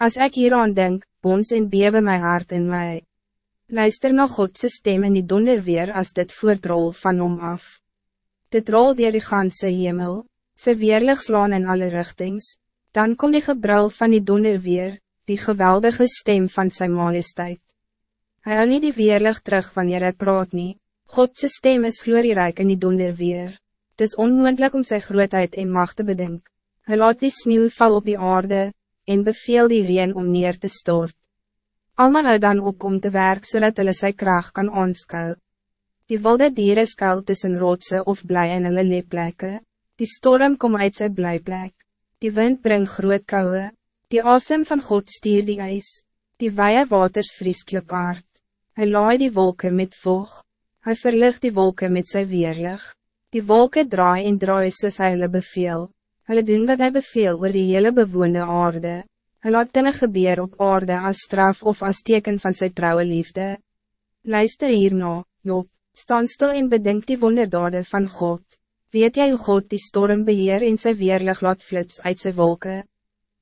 Als ik hieraan denk, bons en bewe mijn hart in mij. Luister na Godse stem in die donder weer als dit voortrol van hom af. Dit rol dier die ganse hemel, sy weerlig slaan in alle richtings, dan kom die gebrul van die donder weer, die geweldige stem van zijn majesteit. Hij hou niet die weerlig terug wanneer hij praat nie, Godse stem is vloerierijk in die donder weer. Het is onmogelijk om zijn grootheid en macht te bedenken. Hij laat die sneeuw val op die aarde, en beveel die reen om neer te stort. Almal hou dan op om te werk zodat hulle sy kracht kan aanskou. Die wilde dieren skuil tussen rotse of blij in hulle leeplekke. Die storm kom uit sy blijplek. Die wind brengt groot kouwe. Die asem van God stier die ijs. Die weie waters vries klipaard. Hy laai die wolken met voog. Hij verlicht die wolken met zijn weerlig. Die wolken draai en draai soos hy hulle beveel. Hulle doen wat hij beveel oor die hele bewoonde aarde. Hij laat dinge gebeur op aarde als straf of als teken van zijn trouwe liefde. Luister hierna, Job, staan stil en bedenk die wonderdade van God. Weet jij hoe God die storm beheer en sy weerlig laat flits uit zijn wolken?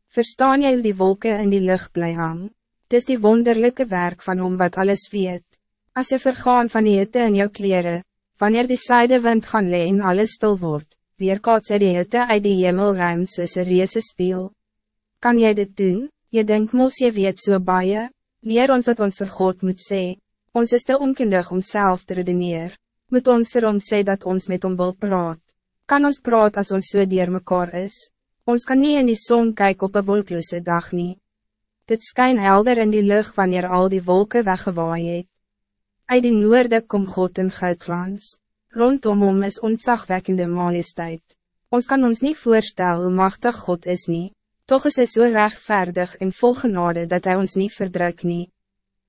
Verstaan jij die wolken in die lucht bly hang? Het is die wonderlijke werk van hom wat alles weet. Als je vergaan van die hitte in jou kleren, wanneer die zijdewind gaan lee en alles stil wordt, weerkaat sy die hitte uit die hemelruim soos een reese speel. Kan jij dit doen? Je denkt mos je weet so baie? Leer ons wat ons vir God moet sê. Ons is te onkundig om zelf te redeneer. Moet ons vir hom sê dat ons met hom wil praat. Kan ons praat als ons so dier mekaar is? Ons kan niet in die zon kijken op een wolkloze dag niet. Dit skyn helder in die lucht wanneer al die wolken weggewaai het. Uit die noorde kom God in goudglans. Rondom hom is ontzagwekkende majesteit. Ons kan ons niet voorstellen hoe machtig God is niet. Toch is hij zo so rechtvaardig en vol genade dat hij ons niet verdrukt niet.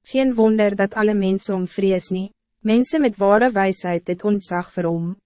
Geen wonder dat alle mensen om vrees niet. Mensen met ware wijsheid dit ontzag vir hom.